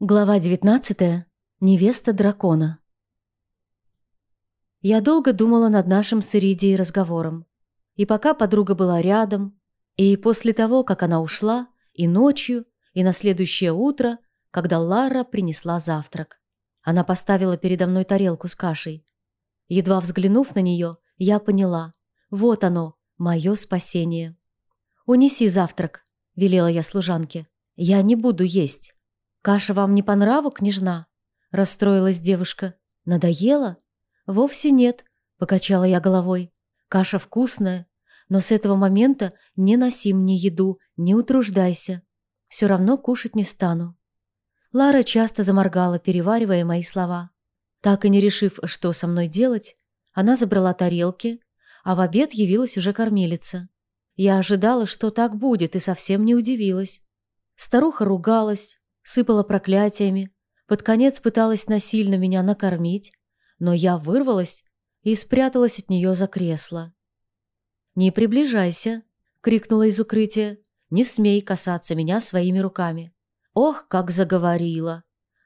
Глава 19. Невеста дракона. Я долго думала над нашим с Иридией разговором. И пока подруга была рядом, и после того, как она ушла, и ночью, и на следующее утро, когда Лара принесла завтрак. Она поставила передо мной тарелку с кашей. Едва взглянув на нее, я поняла. Вот оно, мое спасение. «Унеси завтрак», — велела я служанке. «Я не буду есть». «Каша вам не по нраву, княжна?» – расстроилась девушка. «Надоело?» «Вовсе нет», – покачала я головой. «Каша вкусная, но с этого момента не носи мне еду, не утруждайся. Все равно кушать не стану». Лара часто заморгала, переваривая мои слова. Так и не решив, что со мной делать, она забрала тарелки, а в обед явилась уже кормилица. Я ожидала, что так будет, и совсем не удивилась. Старуха ругалась, сыпала проклятиями, под конец пыталась насильно меня накормить, но я вырвалась и спряталась от нее за кресло. «Не приближайся!» — крикнула из укрытия. «Не смей касаться меня своими руками!» «Ох, как заговорила!»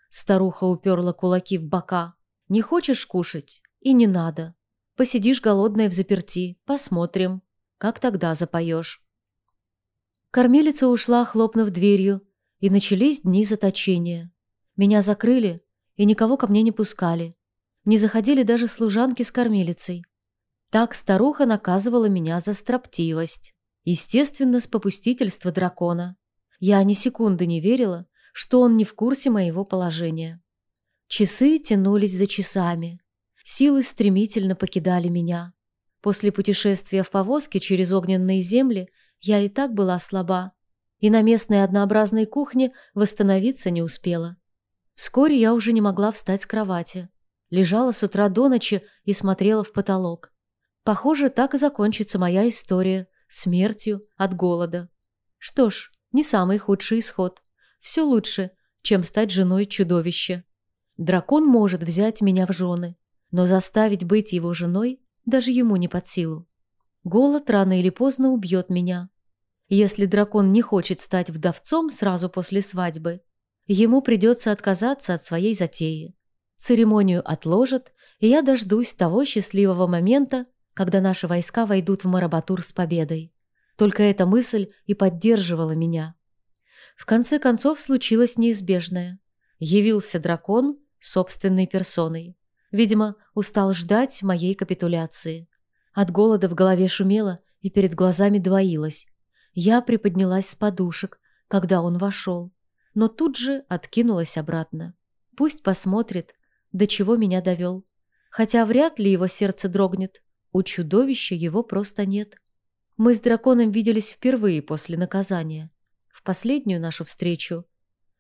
Старуха уперла кулаки в бока. «Не хочешь кушать? И не надо. Посидишь голодная в заперти, посмотрим, как тогда запоешь». Кормилица ушла, хлопнув дверью, и начались дни заточения. Меня закрыли, и никого ко мне не пускали. Не заходили даже служанки с кормилицей. Так старуха наказывала меня за строптивость. Естественно, с попустительства дракона. Я ни секунды не верила, что он не в курсе моего положения. Часы тянулись за часами. Силы стремительно покидали меня. После путешествия в повозке через огненные земли я и так была слаба, и на местной однообразной кухне восстановиться не успела. Вскоре я уже не могла встать с кровати. Лежала с утра до ночи и смотрела в потолок. Похоже, так и закончится моя история смертью от голода. Что ж, не самый худший исход. Все лучше, чем стать женой чудовища. Дракон может взять меня в жены, но заставить быть его женой даже ему не под силу. Голод рано или поздно убьет меня, если дракон не хочет стать вдовцом сразу после свадьбы, ему придется отказаться от своей затеи. Церемонию отложат, и я дождусь того счастливого момента, когда наши войска войдут в Марабатур с победой. Только эта мысль и поддерживала меня. В конце концов случилось неизбежное. Явился дракон собственной персоной. Видимо, устал ждать моей капитуляции. От голода в голове шумело и перед глазами двоилось. Я приподнялась с подушек, когда он вошел, но тут же откинулась обратно. Пусть посмотрит, до чего меня довел. Хотя вряд ли его сердце дрогнет. У чудовища его просто нет. Мы с драконом виделись впервые после наказания. В последнюю нашу встречу.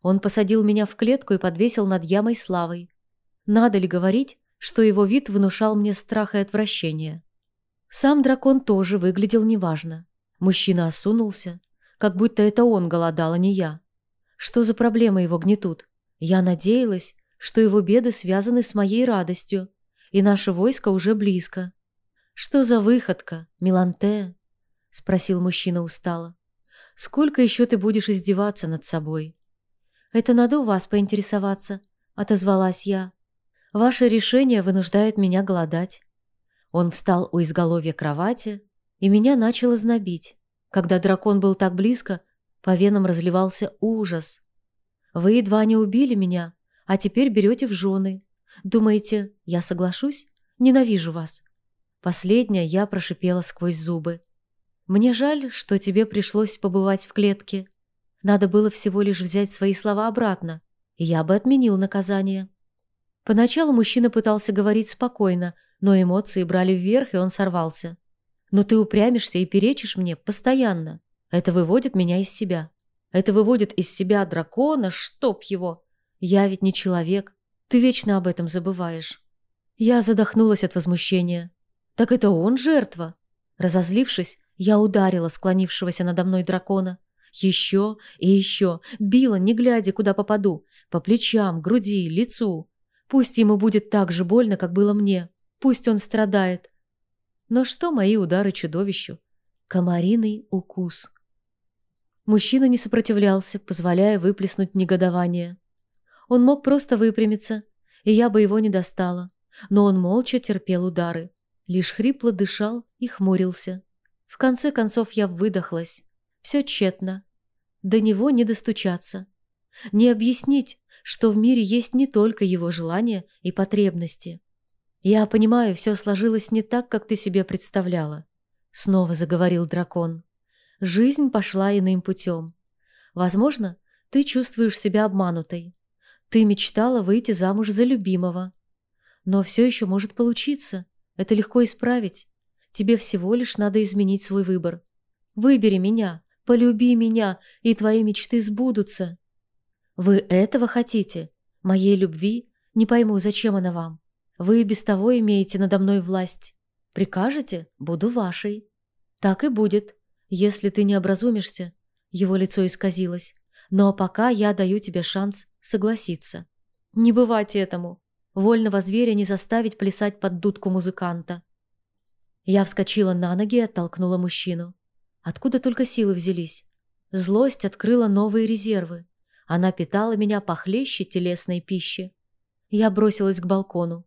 Он посадил меня в клетку и подвесил над ямой славой. Надо ли говорить, что его вид внушал мне страх и отвращение? Сам дракон тоже выглядел неважно. Мужчина осунулся, как будто это он голодал, а не я. Что за проблемы его гнетут? Я надеялась, что его беды связаны с моей радостью, и наше войско уже близко. «Что за выходка, Миланте?» — спросил мужчина устало. «Сколько еще ты будешь издеваться над собой?» «Это надо у вас поинтересоваться», — отозвалась я. «Ваше решение вынуждает меня голодать». Он встал у изголовья кровати, и меня начало знобить. Когда дракон был так близко, по венам разливался ужас. «Вы едва не убили меня, а теперь берете в жены. Думаете, я соглашусь? Ненавижу вас». Последнее я прошипела сквозь зубы. «Мне жаль, что тебе пришлось побывать в клетке. Надо было всего лишь взять свои слова обратно, и я бы отменил наказание». Поначалу мужчина пытался говорить спокойно, но эмоции брали вверх, и он сорвался. Но ты упрямишься и перечишь мне постоянно. Это выводит меня из себя. Это выводит из себя дракона, чтоб его. Я ведь не человек. Ты вечно об этом забываешь. Я задохнулась от возмущения. Так это он жертва? Разозлившись, я ударила склонившегося надо мной дракона. Еще и еще. Била, не глядя, куда попаду. По плечам, груди, лицу. Пусть ему будет так же больно, как было мне. Пусть он страдает. Но что мои удары чудовищу? Комариный укус. Мужчина не сопротивлялся, позволяя выплеснуть негодование. Он мог просто выпрямиться, и я бы его не достала. Но он молча терпел удары, лишь хрипло дышал и хмурился. В конце концов я выдохлась. Все тщетно. До него не достучаться. Не объяснить, что в мире есть не только его желания и потребности. «Я понимаю, все сложилось не так, как ты себе представляла», — снова заговорил дракон. «Жизнь пошла иным путем. Возможно, ты чувствуешь себя обманутой. Ты мечтала выйти замуж за любимого. Но все еще может получиться. Это легко исправить. Тебе всего лишь надо изменить свой выбор. Выбери меня, полюби меня, и твои мечты сбудутся. Вы этого хотите? Моей любви? Не пойму, зачем она вам? Вы без того имеете надо мной власть. Прикажете? Буду вашей. Так и будет, если ты не образумишься. Его лицо исказилось. Но пока я даю тебе шанс согласиться. Не бывать этому. Вольного зверя не заставить плясать под дудку музыканта. Я вскочила на ноги и оттолкнула мужчину. Откуда только силы взялись? Злость открыла новые резервы. Она питала меня похлеще телесной пищи. Я бросилась к балкону.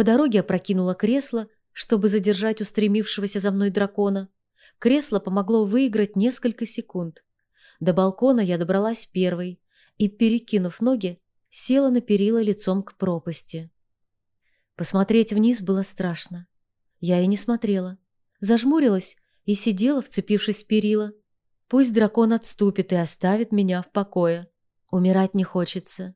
По дороге опрокинула кресло, чтобы задержать устремившегося за мной дракона. Кресло помогло выиграть несколько секунд. До балкона я добралась первой и, перекинув ноги, села на перила лицом к пропасти. Посмотреть вниз было страшно. Я и не смотрела. Зажмурилась и сидела, вцепившись в перила. Пусть дракон отступит и оставит меня в покое. Умирать не хочется.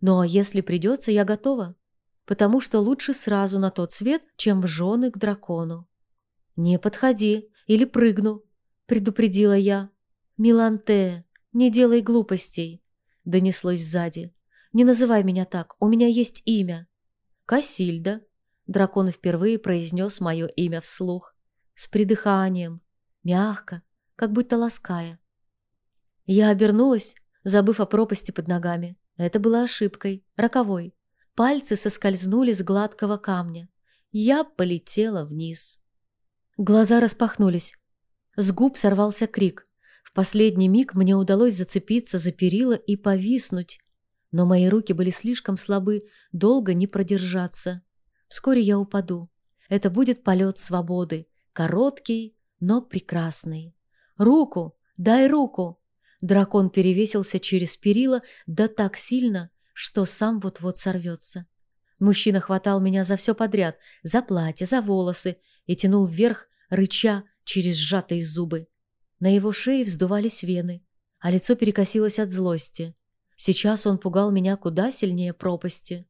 Но если придется, я готова. Потому что лучше сразу на тот свет, чем в жены к дракону. «Не подходи, или прыгну», — предупредила я. «Миланте, не делай глупостей», — донеслось сзади. «Не называй меня так, у меня есть имя». «Кассильда», — дракон впервые произнес мое имя вслух, с придыханием, мягко, как будто лаская. Я обернулась, забыв о пропасти под ногами. Это была ошибкой, роковой. Пальцы соскользнули с гладкого камня. Я полетела вниз. Глаза распахнулись. С губ сорвался крик. В последний миг мне удалось зацепиться за перила и повиснуть, но мои руки были слишком слабы, долго не продержаться. Вскоре я упаду. Это будет полет свободы, короткий, но прекрасный. «Руку! Дай руку!» Дракон перевесился через перила, да так сильно, что сам вот-вот сорвется. Мужчина хватал меня за все подряд, за платье, за волосы, и тянул вверх, рыча через сжатые зубы. На его шее вздувались вены, а лицо перекосилось от злости. Сейчас он пугал меня куда сильнее пропасти.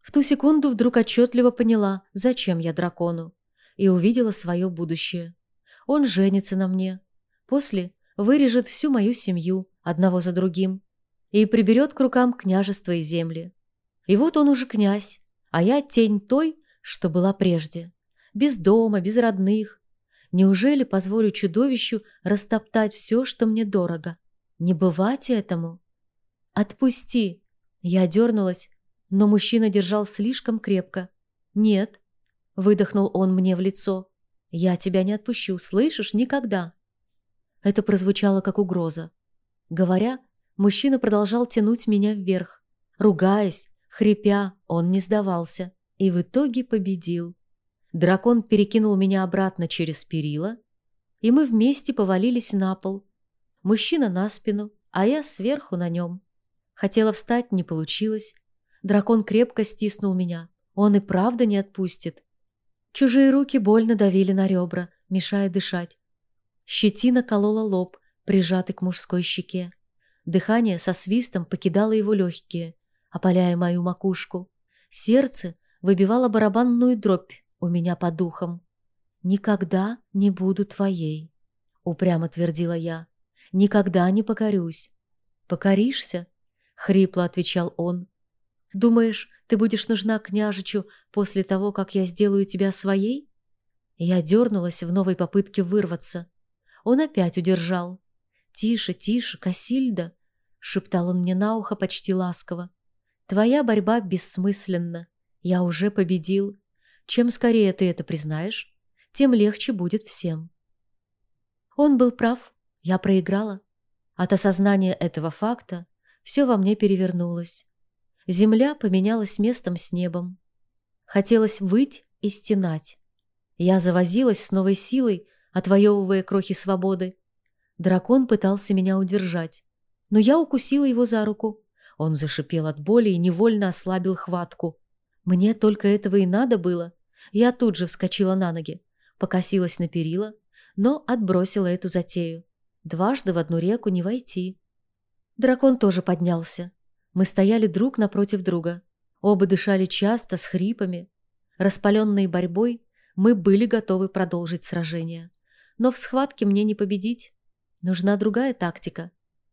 В ту секунду вдруг отчетливо поняла, зачем я дракону, и увидела свое будущее. Он женится на мне. После вырежет всю мою семью, одного за другим, и приберет к рукам княжество и земли. И вот он уже князь, а я тень той, что была прежде. Без дома, без родных, Неужели позволю чудовищу растоптать все, что мне дорого? Не бывать этому. Отпусти. Я дернулась, но мужчина держал слишком крепко. Нет, выдохнул он мне в лицо. Я тебя не отпущу, слышишь, никогда. Это прозвучало как угроза. Говоря, мужчина продолжал тянуть меня вверх. Ругаясь, хрипя, он не сдавался и в итоге победил. Дракон перекинул меня обратно через перила, и мы вместе повалились на пол. Мужчина на спину, а я сверху на нем. Хотела встать, не получилось. Дракон крепко стиснул меня. Он и правда не отпустит. Чужие руки больно давили на ребра, мешая дышать. Щетина колола лоб, прижатый к мужской щеке. Дыхание со свистом покидало его легкие, опаляя мою макушку. Сердце выбивало барабанную дробь, у меня по духам. «Никогда не буду твоей», — упрямо твердила я. «Никогда не покорюсь». «Покоришься?» — хрипло отвечал он. «Думаешь, ты будешь нужна княжичу после того, как я сделаю тебя своей?» Я дернулась в новой попытке вырваться. Он опять удержал. «Тише, тише, Касильда!» — шептал он мне на ухо почти ласково. «Твоя борьба бессмысленна. Я уже победил. Чем скорее ты это признаешь, тем легче будет всем. Он был прав, я проиграла. От осознания этого факта все во мне перевернулось. Земля поменялась местом с небом. Хотелось выть и стенать. Я завозилась с новой силой, отвоевывая крохи свободы. Дракон пытался меня удержать, но я укусила его за руку. Он зашипел от боли и невольно ослабил хватку. Мне только этого и надо было. Я тут же вскочила на ноги, покосилась на перила, но отбросила эту затею. Дважды в одну реку не войти. Дракон тоже поднялся. Мы стояли друг напротив друга. Оба дышали часто, с хрипами. Распаленные борьбой, мы были готовы продолжить сражение. Но в схватке мне не победить. Нужна другая тактика.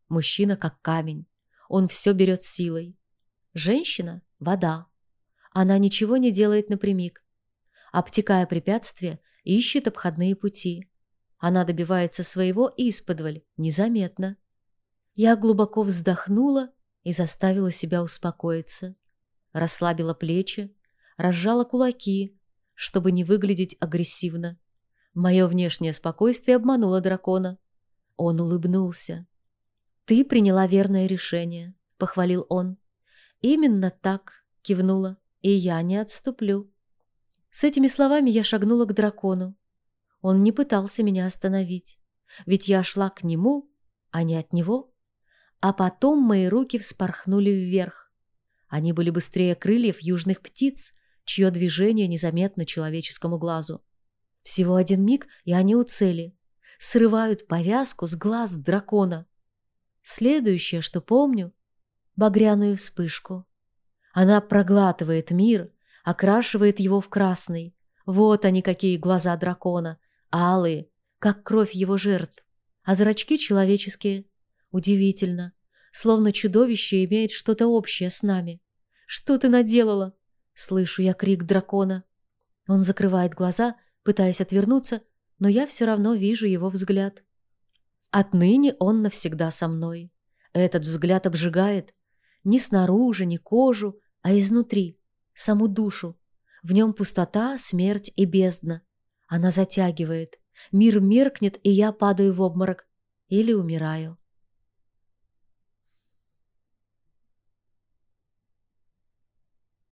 Мужчина как камень. Он все берет силой. Женщина — вода. Она ничего не делает напрямик. Обтекая препятствия, ищет обходные пути. Она добивается своего исподволь, незаметно. Я глубоко вздохнула и заставила себя успокоиться. Расслабила плечи, разжала кулаки, чтобы не выглядеть агрессивно. Мое внешнее спокойствие обмануло дракона. Он улыбнулся. «Ты приняла верное решение», — похвалил он. «Именно так», — кивнула, — «и я не отступлю». С этими словами я шагнула к дракону. Он не пытался меня остановить, ведь я шла к нему, а не от него. А потом мои руки вспорхнули вверх. Они были быстрее крыльев южных птиц, чье движение незаметно человеческому глазу. Всего один миг, и они у цели. Срывают повязку с глаз дракона. Следующее, что помню, багряную вспышку. Она проглатывает мир, окрашивает его в красный. Вот они какие глаза дракона, алые, как кровь его жертв, а зрачки человеческие. Удивительно, словно чудовище имеет что-то общее с нами. Что ты наделала? Слышу я крик дракона. Он закрывает глаза, пытаясь отвернуться, но я все равно вижу его взгляд. Отныне он навсегда со мной. Этот взгляд обжигает. Не снаружи, не кожу, а изнутри, саму душу. В нем пустота, смерть и бездна. Она затягивает. Мир меркнет, и я падаю в обморок. Или умираю.